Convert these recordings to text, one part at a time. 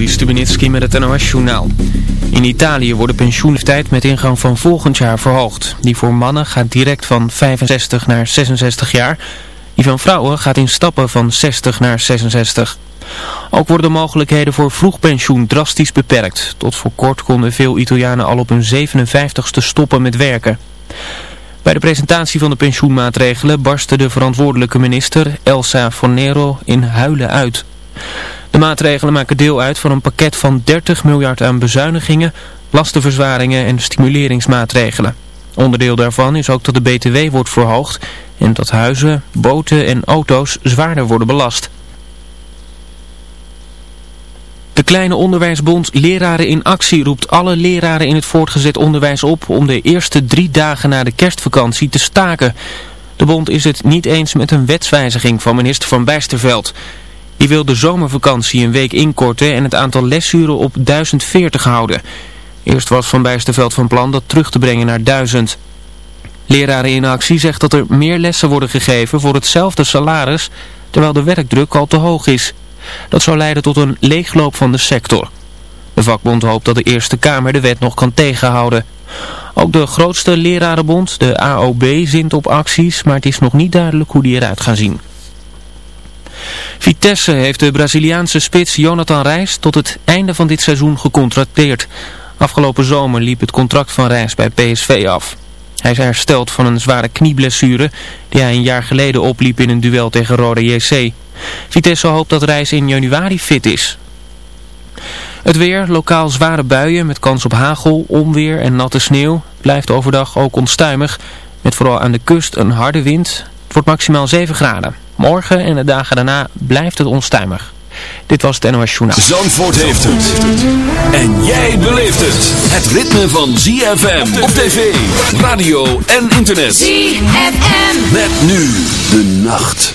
Juri met het NOS-journaal. In Italië wordt de pensioenleeftijd met ingang van volgend jaar verhoogd. Die voor mannen gaat direct van 65 naar 66 jaar. Die van vrouwen gaat in stappen van 60 naar 66. Ook worden de mogelijkheden voor vroegpensioen drastisch beperkt. Tot voor kort konden veel Italianen al op hun 57ste stoppen met werken. Bij de presentatie van de pensioenmaatregelen barstte de verantwoordelijke minister Elsa Fornero in huilen uit. De maatregelen maken deel uit van een pakket van 30 miljard aan bezuinigingen, lastenverzwaringen en stimuleringsmaatregelen. Onderdeel daarvan is ook dat de BTW wordt verhoogd en dat huizen, boten en auto's zwaarder worden belast. De kleine onderwijsbond Leraren in Actie roept alle leraren in het voortgezet onderwijs op om de eerste drie dagen na de kerstvakantie te staken. De bond is het niet eens met een wetswijziging van minister Van Bijsterveld. Die wil de zomervakantie een week inkorten en het aantal lesuren op 1040 houden. Eerst was Van Bijsterveld van plan dat terug te brengen naar 1000. Leraren in actie zegt dat er meer lessen worden gegeven voor hetzelfde salaris, terwijl de werkdruk al te hoog is. Dat zou leiden tot een leegloop van de sector. De vakbond hoopt dat de Eerste Kamer de wet nog kan tegenhouden. Ook de grootste lerarenbond, de AOB, zint op acties, maar het is nog niet duidelijk hoe die eruit gaan zien. Vitesse heeft de Braziliaanse spits Jonathan Reis tot het einde van dit seizoen gecontracteerd. Afgelopen zomer liep het contract van Reis bij PSV af. Hij is hersteld van een zware knieblessure die hij een jaar geleden opliep in een duel tegen Rode JC. Vitesse hoopt dat Reis in januari fit is. Het weer, lokaal zware buien met kans op hagel, onweer en natte sneeuw. Blijft overdag ook onstuimig, met vooral aan de kust een harde wind. Het wordt maximaal 7 graden. Morgen en de dagen daarna blijft het onstuimig. Dit was het NOS Journaal. Zandvoort heeft het. En jij beleeft het. Het ritme van ZFM op tv, radio en internet. ZFM. Met nu de nacht.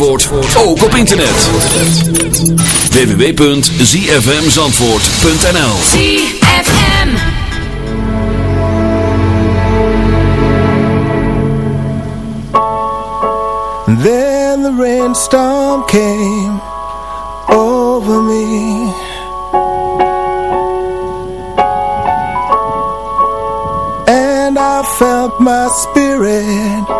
Zandvoort ook op internet. www.zfmzandvoort.nl ZFM Then the rainstorm came over me. And I felt my spirit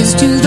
is to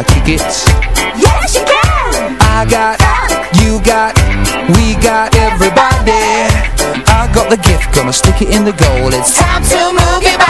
I kick? Yes, you can! I got, you got, we got everybody I got the gift, gonna stick it in the goal It's time to move it back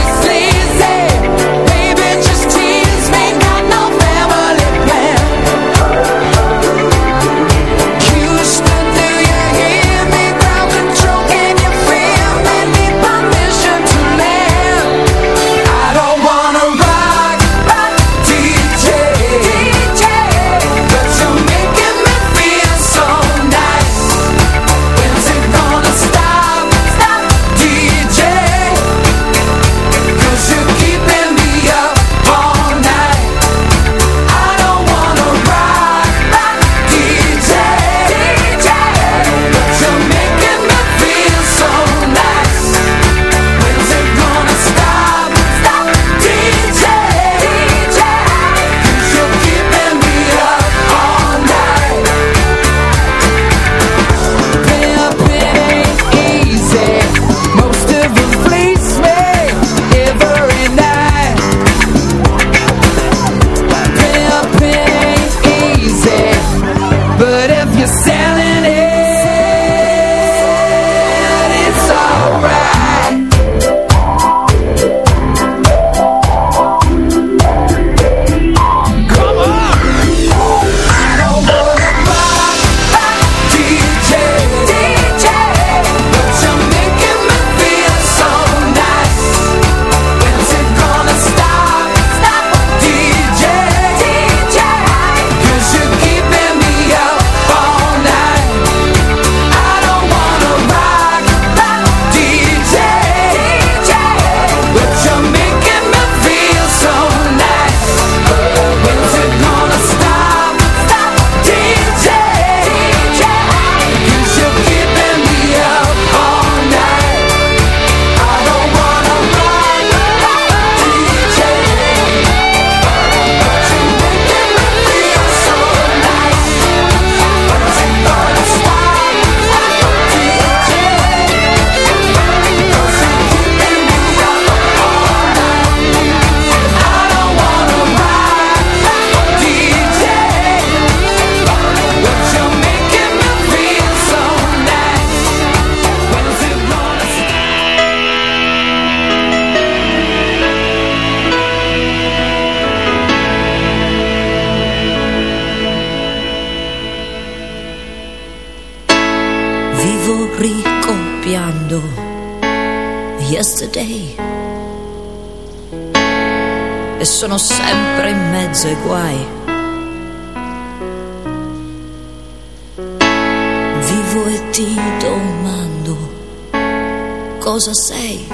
cosa sei.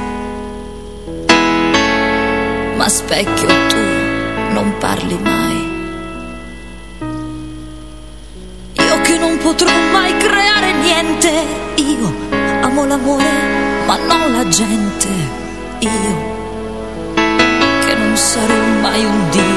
Ma specchio tu non parli mai. Io che non potrò mai creare niente, io amo l'amore, ma non la gente. Io che non sarò mai un dio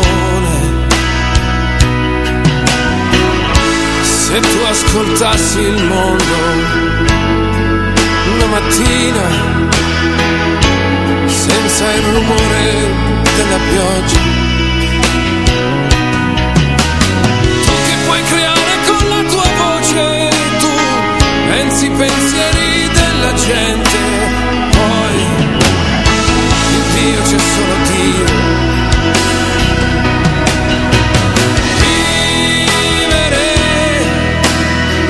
se tu ascoltassi il mondo una mattina senza il rumore della pioggia. Tu che puoi creare con la tua voce, tu pensi pensieri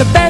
the best.